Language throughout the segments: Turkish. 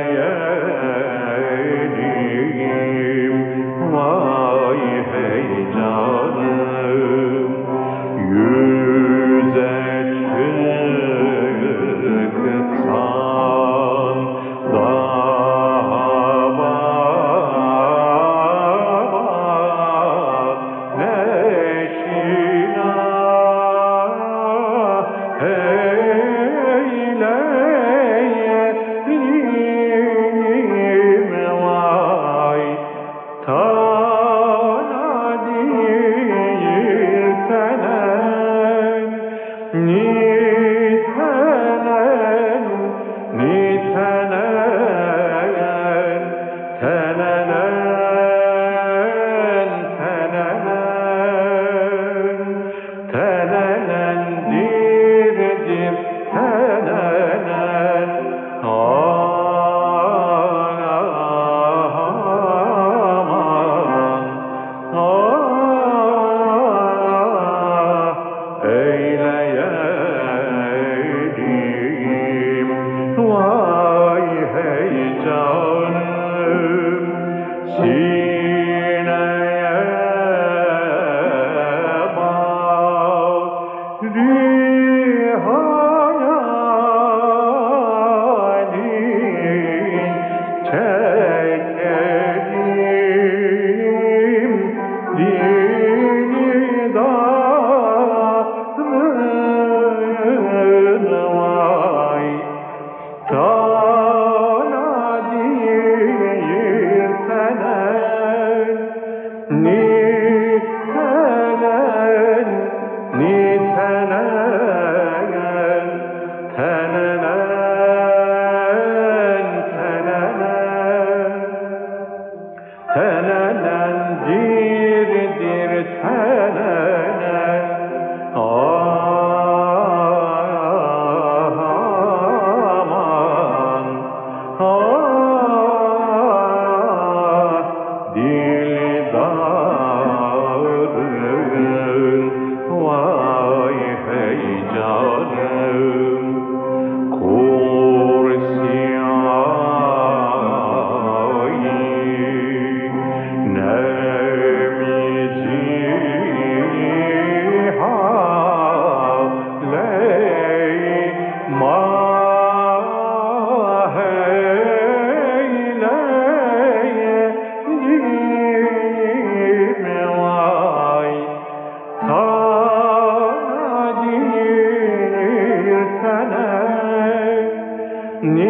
hayali Sí.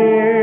here.